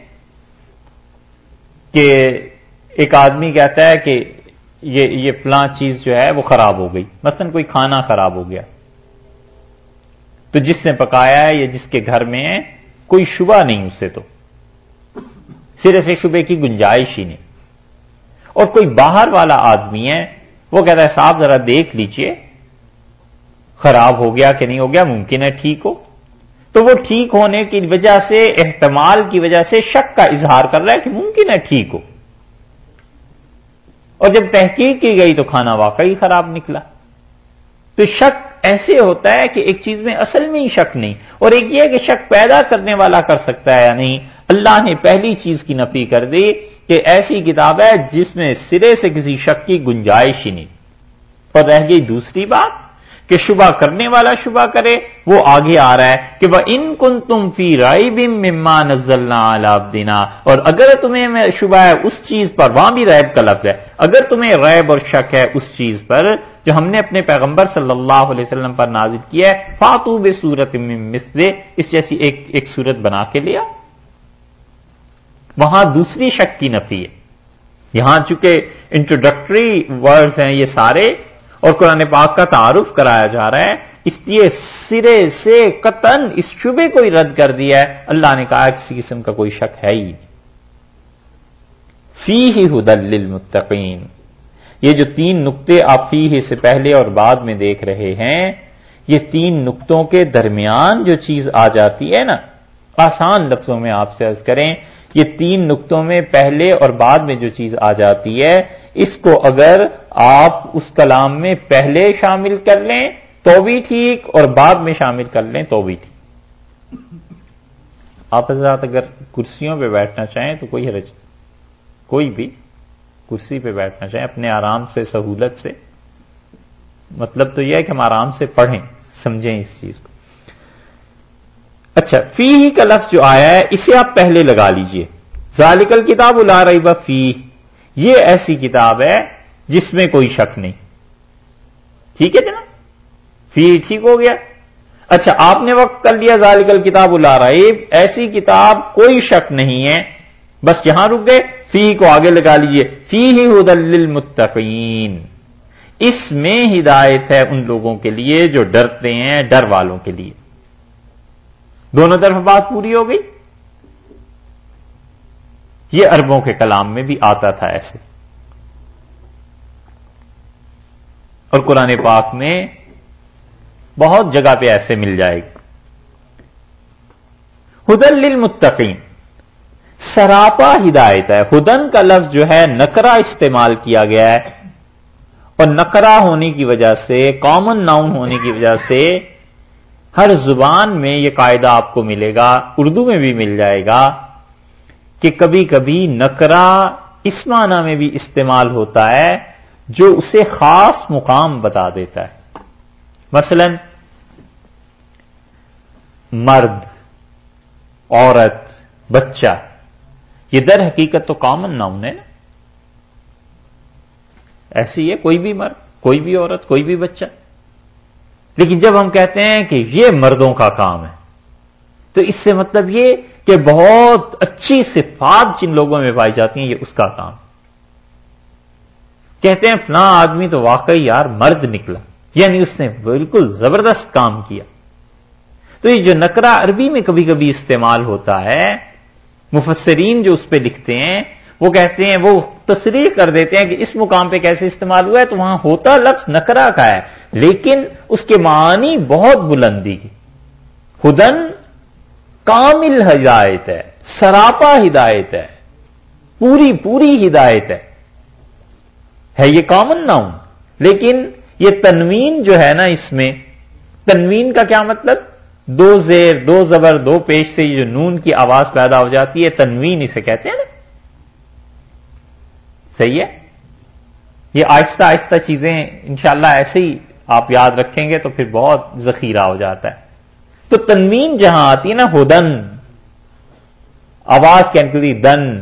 کہ ایک آدمی کہتا ہے کہ یہ یہ فلاں چیز جو ہے وہ خراب ہو گئی۔ مثلا کوئی کھانا خراب ہو گیا۔ تو جس نے پکایا ہے یا جس کے گھر میں ہے، کوئی شبہ نہیں اسے تو۔ سرے سے شبے کی گنجائش ہی نہیں۔ اور کوئی باہر والا آدمی ہے، وہ کہتا ہے، صاحب ذرا دیکھ لیجیے۔ خراب ہو گیا کہ نہیں ہو گیا، ممکن ہے ٹھیک ہو۔ تو وہ ٹھیک ہونے کی وجہ سے، احتمال کی وجہ سے شک کا اظہار کر رہا ہے کہ ممکن ہے ٹھیک ہو۔ اور جب تحقیق کی گئی تو کھانا واقعی خراب نکلا۔ تو شک ایسے ہوتا ہے کہ ایک چیز میں اصل میں ہی شک نہیں اور ایک یہ کہ شک پیدا کرنے والا کر سکتا ہے یا نہیں؟ اللہ نے پہلی چیز کی نفی کر دی کہ ایسی کتاب ہے جس میں سرے سے کسی شک کی گنجائش ہی نہیں۔ اور رہ گئی دوسری بات کہ شبہ کرنے والا شبہ کرے، وہ آگے آ رہا ہے کہ وہ ان کن تم فی رائی بم مما نزلنا دینا اور اگر تمہیں شبہ ہے، اس چیز پر وہاں بھی ریب کا لفظ ہے۔ اگر تمہیں ریب اور شک ہے اس چیز پر، جو ہم نے اپنے پیغمبر صلی اللہ علیہ وسلم پر نازل کیا ہے، فاتو بے سورت اس جیسی ایک ایک صورت بنا کے لیا۔ وہاں دوسری شک کی نفی ہے۔ یہاں چونکہ انٹروڈکٹری ورڈز ہیں یہ سارے اور قرآن پاک کا تعارف کرایا جا رہا ہے۔ اس لیے سرے سے قطن اس شبے کو ہی رد کر دیا ہے۔ اللہ نے کہا کسی قسم کا کوئی شک ہے ہی۔ فی ہی ہدل یہ جو تین نقطے آپ فی ہی سے پہلے اور بعد میں دیکھ رہے ہیں، یہ تین نقطوں کے درمیان جو چیز آ جاتی ہے نا، آسان لفظوں میں آپ سے عرض کریں یہ تین نقطوں میں پہلے اور بعد میں جو چیز آ جاتی ہے، اس کو اگر آپ اس کلام میں پہلے شامل کر لیں تو بھی ٹھیک اور بعد میں شامل کر لیں تو بھی ٹھیک۔ آپ حضرات اگر کرسیوں پہ بیٹھنا چاہیں تو کوئی حرج، کوئی بھی کرسی پہ بیٹھنا چاہیں، اپنے آرام سے، سہولت سے۔ مطلب تو یہ ہے کہ ہم آرام سے پڑھیں، سمجھیں اس چیز کو۔ اچھا فی ہی کا لفظ جو آیا ہے، اسے آپ پہلے لگا لیجیے۔ ذالکل کتاب الا رہی فی یہ ایسی کتاب ہے جس میں کوئی شک نہیں۔ ٹھیک ہے جناب؟ فی ٹھیک ہو گیا۔ اچھا آپ نے وقت کر لیا ذالکل کتاب الا رہی ایسی کتاب کوئی شک نہیں ہے۔ بس یہاں رک گئے۔ فی کو آگے لگا لیجیے۔ فی ہی حدل المتقین اس میں ہدایت ہے ان لوگوں کے لیے جو ڈرتے ہیں، ڈر والوں کے لیے۔ دونوں طرف بات پوری ہو گئی۔ یہ اربوں کے کلام میں بھی آتا تھا ایسے۔ اور قرآن پاک میں بہت جگہ پہ ایسے مل جائے گی۔ ہدن للمتقین۔ سراپا ہدایت ہے۔ ہدن کا لفظ جو ہے نکرا استعمال کیا گیا ہے۔ اور نکرا ہونے کی وجہ سے کامن ناؤن ہونے کی وجہ سے ہر زبان میں یہ قاعدہ آپ کو ملے گا، اردو میں بھی مل جائے گا کہ کبھی کبھی نکرا اس معنی میں بھی استعمال ہوتا ہے جو اسے خاص مقام بتا دیتا ہے۔ مثلا، مرد، عورت، بچہ، یہ در حقیقت تو کامن ناؤن ہے نا۔ ایسی ہے، کوئی بھی مرد، کوئی بھی عورت، کوئی بھی بچہ۔ لیکن جب ہم کہتے ہیں کہ یہ مردوں کا کام ہے، تو اس سے مطلب یہ کہ بہت اچھی صفات جن لوگوں میں پائی جاتی ہیں، یہ اس کا کام کہتے ہیں فلاں آدمی تو واقعی یار مرد نکلا یعنی اس نے بالکل زبردست کام کیا۔ تو یہ جو نکرا عربی میں کبھی کبھی استعمال ہوتا ہے، مفسرین جو اس پہ لکھتے ہیں وہ کہتے ہیں، وہ تصریح کر دیتے ہیں کہ اس مقام پہ کیسے استعمال ہوا ہے، تو وہاں ہوتا لفظ نکرا کا ہے، لیکن اس کے معنی بہت بلندی ہدن کامل ہدایت ہے، سراپا ہدایت ہے، پوری پوری ہدایت ہے۔ ہے یہ کامن ناؤن لیکن یہ تنوین جو ہے نا اس میں، تنوین کا کیا مطلب؟ دو زیر، دو زبر، دو پیش سے یہ جو نون کی آواز پیدا ہو جاتی ہے، تنوین اسے کہتے ہیں نا۔ صحیح ہے یہ آہستہ آہستہ چیزیں انشاءاللہ ایسے ہی آپ یاد رکھیں گے تو پھر بہت ذخیرہ ہو جاتا ہے۔ تو تنوین جہاں آتی ہے نا، ہدن۔ آواز کینکری دن۔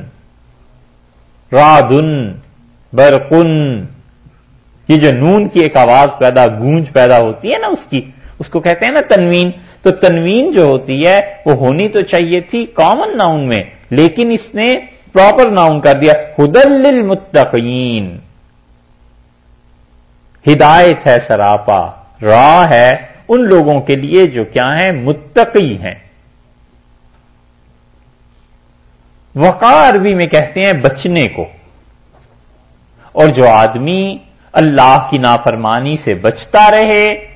رادن۔ برقن۔ یہ جو نون کی ایک آواز پیدا، گونج پیدا ہوتی ہے نا اس کی، اس کو کہتے ہیں نا تنوین۔ تو تنوین جو ہوتی ہے، وہ ہونی تو چاہیے تھی کامن ناؤن میں، لیکن اس نے پراپر ناؤن کر دیا، ہدل للمتقین۔ ہدایت ہے سراپا، راہ ہے ان لوگوں کے لیے جو کیا ہیں؟ متقی ہیں۔ وقا عربی میں کہتے ہیں بچنے کو۔ اور جو آدمی اللہ کی نافرمانی سے بچتا رہے،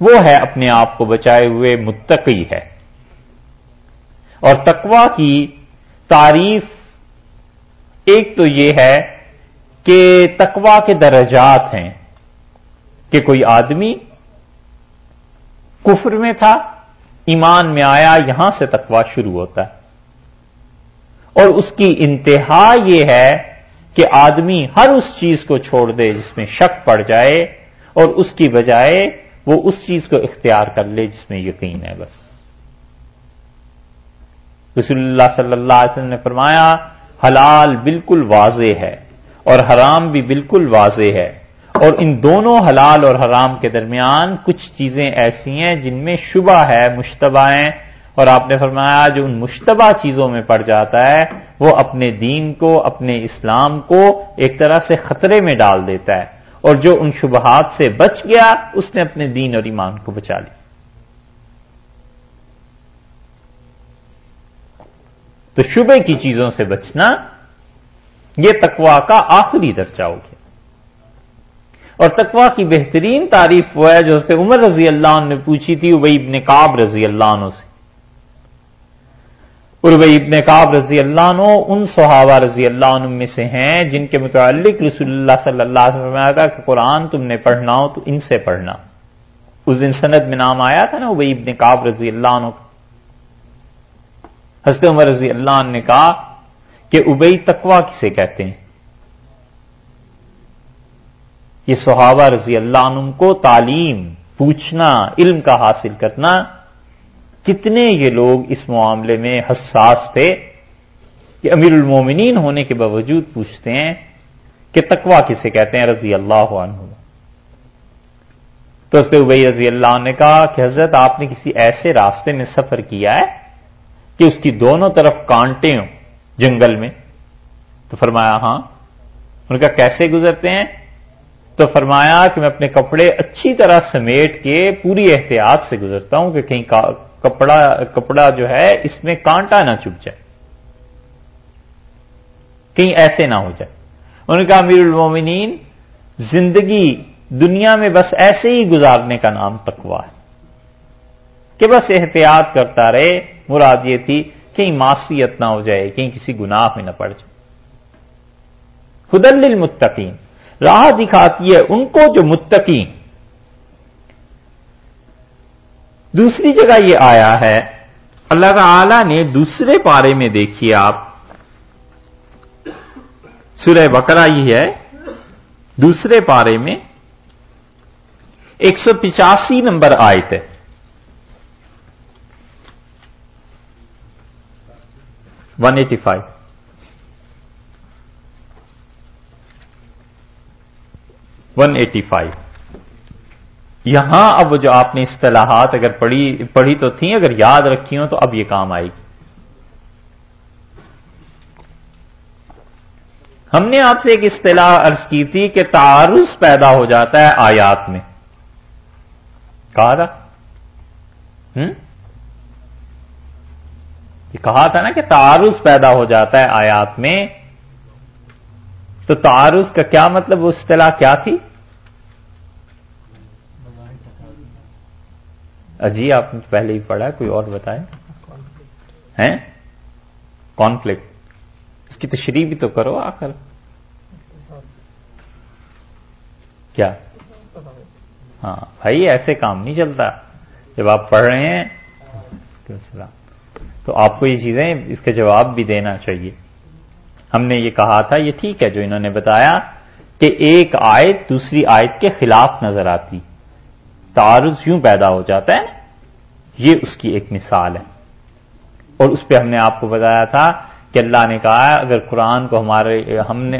وہ ہے اپنے آپ کو بچائے ہوئے متقی ہے۔ اور تقوا کی تعریف ایک تو یہ ہے کہ تقوا کے درجات ہیں کہ کوئی آدمی کفر میں تھا، ایمان میں آیا، یہاں سے تقوا شروع ہوتا ہے۔ اور اس کی انتہا یہ ہے کہ آدمی ہر اس چیز کو چھوڑ دے جس میں شک پڑ جائے اور اس کی بجائے وہ اس چیز کو اختیار کر لے جس میں یقین ہے بس۔ رسول اللہ صلی اللہ علیہ وسلم نے فرمایا حلال بالکل واضح ہے اور حرام بھی بالکل واضح ہے۔ اور ان دونوں حلال اور حرام کے درمیان کچھ چیزیں ایسی ہیں جن میں شبہ ہے، مشتبہ ہیں۔ اور آپ نے فرمایا جو ان مشتبہ چیزوں میں پڑ جاتا ہے، وہ اپنے دین کو، اپنے اسلام کو ایک طرح سے خطرے میں ڈال دیتا ہے۔ اور جو ان شبہات سے بچ گیا، اس نے اپنے دین اور ایمان کو بچا لیا۔ تو شبے کی چیزوں سے بچنا یہ تقوا کا آخری درجہ ہو گیا۔ اور تقوا کی بہترین تعریف وہ ہے جو اس عمر رضی اللہ عنہ نے پوچھی تھی ابئی ابن کاب رضی اللہ عنہ سے۔ عربئی ابن کاب رضی اللہ عنہ ان صحابہ رضی اللہ عنہ میں سے ہیں جن کے متعلق رسول اللہ صلی اللہ علیہ وسلم تھا کہ قرآن تم نے پڑھنا ہو تو ان سے پڑھنا۔ اس دن سند میں نام آیا تھا نا ابئی ابن کاب رضی اللہ عنہ حضرت عمر رضی اللہ عنہ نے کہا کہ ابئی تکوا کسے کہتے ہیں؟ یہ صحابہ رضی اللہ عنہ کو تعلیم، پوچھنا، علم کا حاصل کرنا کتنے یہ لوگ اس معاملے میں حساس تھے کہ امیر المومنین ہونے کے باوجود پوچھتے ہیں کہ تکوا کسے کہتے ہیں رضی اللہ عنہ؟ تو اس پہ ابئی رضی اللہ عنہ نے کہا کہ حضرت آپ نے کسی ایسے راستے میں سفر کیا ہے کہ اس کی دونوں طرف کانٹے ہوں جنگل میں، تو فرمایا ہاں۔ ان کا کیسے گزرتے ہیں؟ تو فرمایا کہ میں اپنے کپڑے اچھی طرح سمیٹ کے پوری احتیاط سے گزرتا ہوں کہ کہیں کپڑا کپڑا جو ہے، اس میں کانٹا نہ چپ جائے۔ کہیں ایسے نہ ہو جائے۔ انہوں نے کہا، امیر المومنین، زندگی دنیا میں بس ایسے ہی گزارنے کا نام تکوا ہے۔ کہ بس احتیاط کرتا رہے، مراد یہ تھی کہیں معصیت نہ ہو جائے، کہیں کسی گناہ میں نہ پڑ جائے۔ خدل المتقین راہ دکھاتی ہے ان کو جو متقین۔ دوسری جگہ یہ آیا ہے، اللہ تعالی نے دوسرے پارے میں دیکھیے آپ۔ سورہ بکرا یہ ہے، دوسرے پارے میں ایک سو پچاسی نمبر آیت ہے۔ One eighty five one eighty five یہاں اب جو آپ نے اصطلاحات اگر پڑھی پڑھی تو تھیں، اگر یاد رکھی ہوں تو اب یہ کام آئے گی۔ ہم نے آپ سے ایک اصطلاح عرض کی تھی کہ تعارض پیدا ہو جاتا ہے آیات میں۔ کہا تھا؟ یہ کہا تھا نا کہ تعارض پیدا ہو جاتا ہے آیات میں۔ تو تعارض کا کیا مطلب وہ اصطلاح کیا تھی؟ اجی، آپ نے پہلے ہی پڑھا کوئی اور بتائے ہیں؟ کانفلکٹ اس کی تشریح بھی تو کرو آخر۔ کیا؟ ہاں بھائی، ایسے کام نہیں چلتا۔ جب آپ پڑھ رہے ہیں۔ تو آپ کو یہ چیزیں اس کا جواب بھی دینا چاہیے۔ ہم نے یہ کہا تھا، یہ ٹھیک ہے جو انہوں نے بتایا کہ ایک آیت دوسری آیت کے خلاف نظر آتی۔ تعارض یوں پیدا ہو جاتا ہے، یہ اس کی ایک مثال ہے۔ اور اس پہ ہم نے آپ کو بتایا تھا کہ اللہ نے کہا، اگر قرآن کو ہمارے، ہم نے،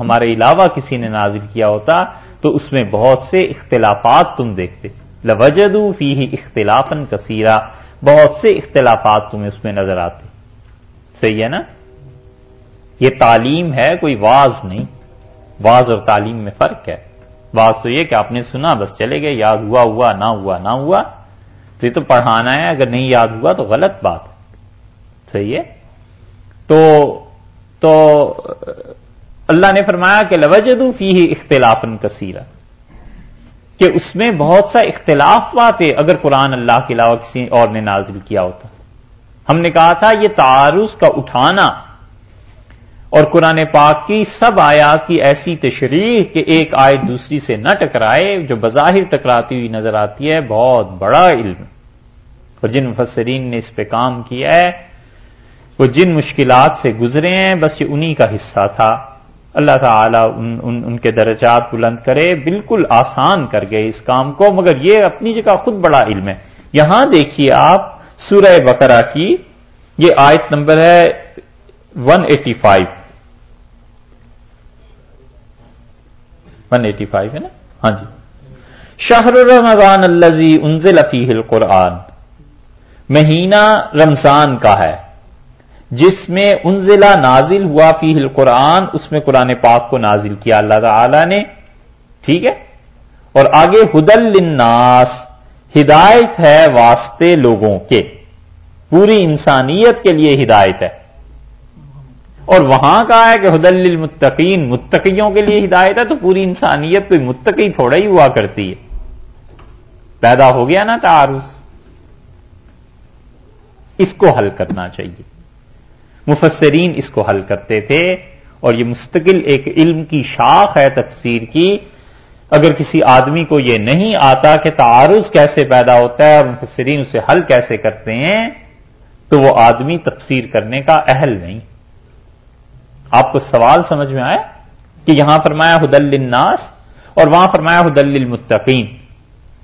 ہمارے علاوہ کسی نے نازل کیا ہوتا تو اس میں بہت سے اختلافات تم دیکھتے۔ لوجدو فی ہی اختلافن کثیرہ بہت سے اختلافات تمہیں اس میں نظر آتے صحیح ہے نا؟ یہ تعلیم ہے، کوئی واز نہیں۔ واز اور تعلیم میں فرق ہے۔ واز تو یہ کہ آپ نے سنا، بس چلے گئے، یاد ہوا ہوا، نہ ہوا نہ ہوا۔ تو یہ تو پڑھانا ہے، اگر نہیں یاد ہوا تو غلط بات۔ صحیح ہے؟ تو تو اللہ نے فرمایا کہ لوجدو فی ہی اختلاف کثیرہ کہ اس میں بہت سا اختلاف بات اگر قرآن اللہ کے علاوہ کسی اور نے نازل کیا ہوتا۔ ہم نے کہا تھا یہ تعارض کا اٹھانا اور قرآن پاک کی سب آیات کی ایسی تشریح کہ ایک آیت دوسری سے نہ ٹکرائے، جو بظاہر ٹکراتی ہوئی نظر آتی ہے، بہت بڑا علم۔ اور جن مفسرین نے اس پہ کام کیا ہے، وہ جن مشکلات سے گزرے ہیں، بس یہ انہی کا حصہ تھا۔ اللہ تعالی ان, ان, ان کے درجات بلند کرے بالکل آسان کر گئے اس کام کو مگر یہ اپنی جگہ خود بڑا علم ہے۔ یہاں دیکھیے آپ سورہ بقرہ کی یہ آیت نمبر ہے 185 185 ہے نا؟ ہاں جی۔ شہر رمضان الزی انزل فیہ القرآن۔ مہینہ رمضان کا ہے۔ جس میں انزلہ نازل ہوا فی القرآن، اس میں قرآن پاک کو نازل کیا۔ اللہ تعالی نے، ٹھیک ہے؟ اور آگے، ہدل للناس، ہدایت ہے واسطے لوگوں کے۔ پوری انسانیت کے لیے ہدایت ہے۔ اور وہاں کہا ہے کہ حدل للمتقین، متقیوں کے لیے ہدایت ہے، تو پوری انسانیت کوئی متقی تھوڑا ہی ہوا کرتی ہے۔ پیدا ہو گیا نا تعارض۔ اس کو حل کرنا چاہیے۔ مفسرین اس کو حل کرتے تھے اور یہ مستقل ایک علم کی شاخ ہے تفسیر کی۔ اگر کسی آدمی کو یہ نہیں آتا کہ تعارض کیسے پیدا ہوتا ہے اور مفسرین اسے حل کیسے کرتے ہیں، تو وہ آدمی تفسیر کرنے کا اہل نہیں۔ آپ کو سوال سمجھ میں آیا کہ یہاں فرمایا حدل الناس اور وہاں فرمایا حدل المتقین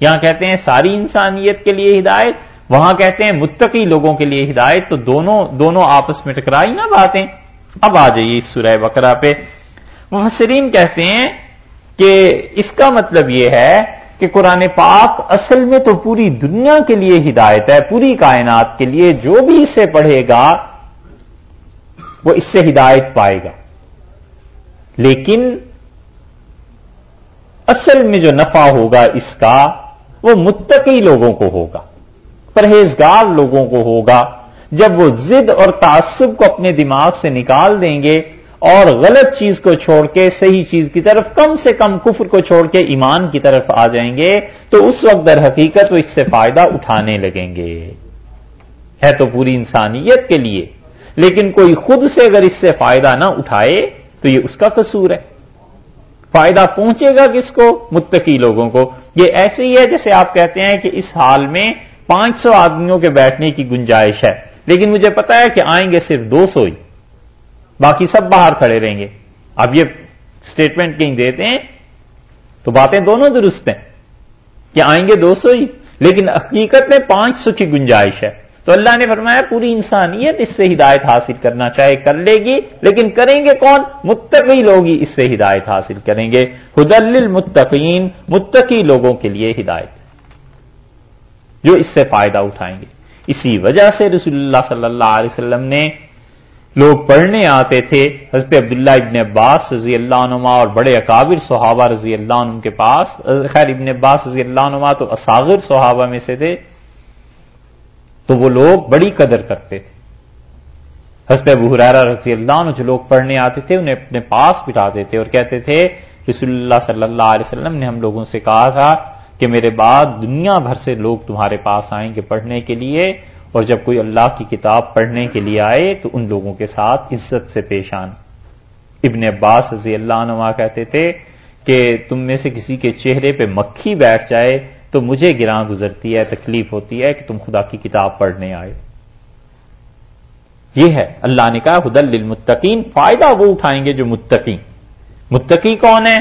یہاں کہتے ہیں ساری انسانیت کے لیے ہدایت وہاں کہتے ہیں متقی لوگوں کے لیے ہدایت، تو دونوں دونوں آپس میں ٹکرائی نہ باتیں۔ اب آ جائیے اس سورہ بکرا پہ۔ مفسرین کہتے ہیں کہ اس کا مطلب یہ ہے کہ قرآن پاک اصل میں تو پوری دنیا کے لیے ہدایت ہے، پوری کائنات کے لیے جو بھی اسے پڑھے گا، وہ اس سے ہدایت پائے گا۔ لیکن اصل میں جو نفع ہوگا اس کا، وہ متقی لوگوں کو ہوگا۔ پرہیزگار لوگوں کو ہوگا۔ جب وہ ضد اور تعصب کو اپنے دماغ سے نکال دیں گے اور غلط چیز کو چھوڑ کے صحیح چیز کی طرف کم سے کم کفر کو چھوڑ کے ایمان کی طرف آ جائیں گے، تو اس وقت در حقیقت وہ اس سے فائدہ اٹھانے لگیں گے۔ ہے تو پوری انسانیت کے لیے، لیکن کوئی خود سے اگر اس سے فائدہ نہ اٹھائے تو یہ اس کا قصور ہے۔ فائدہ پہنچے گا کس کو؟ متقی لوگوں کو۔ یہ ایسے ہی ہے جیسے آپ کہتے ہیں کہ اس حال میں پانچ سو آدمیوں کے بیٹھنے کی گنجائش ہے۔ لیکن مجھے پتا ہے کہ آئیں گے صرف دو سو ہی۔ باقی سب باہر کھڑے رہیں گے۔ اب یہ اسٹیٹمنٹ کہیں دیتے ہیں، تو باتیں دونوں درست ہیں کہ آئیں گے دو سو ہی۔ لیکن حقیقت میں پانچ سو کی گنجائش ہے۔ تو اللہ نے فرمایا، پوری انسانیت اس سے ہدایت حاصل کرنا چاہے، کر لے گی۔ لیکن کریں گے کون؟ متقی لوگ ہی اس سے ہدایت حاصل کریں گے۔ حدل المتقین متقی لوگوں کے لیے ہدایت۔ جو اس سے فائدہ اٹھائیں گے۔ اسی وجہ سے رسول اللہ صلی اللہ علیہ وسلم نے لوگ پڑھنے آتے تھے، حضرت عبداللہ ابن عباس رضی اللہ عنما اور بڑے اکابر صحابہ رضی اللہ عنہ کے پاس۔ خیر ابن عباس رضی اللہ عنما تو اساغر صحابہ میں سے تھے۔ تو وہ لوگ بڑی قدر کرتے تھے۔ حسب ابو رضی اللہ عنہ جو لوگ پڑھنے آتے تھے، انہیں اپنے پاس بٹھاتے تھے اور کہتے تھے، رسول اللہ صلی اللہ علیہ وسلم نے ہم لوگوں سے کہا تھا کہ میرے بعد دنیا بھر سے لوگ تمہارے پاس آئیں گے پڑھنے کے لیے، اور جب کوئی اللہ کی کتاب پڑھنے کے لیے آئے تو ان لوگوں کے ساتھ عزت سے پیش آن ابن عباس رضی اللہ عنہ کہتے تھے کہ تم میں سے کسی کے چہرے پہ مکھی بیٹھ جائے تو مجھے گراں گزرتی ہے، تکلیف ہوتی ہے کہ تم خدا کی کتاب پڑھنے آئے۔ یہ ہے، اللہ نے کہا حدل للمتقین، فائدہ وہ اٹھائیں گے جو متقی متقی کون ہے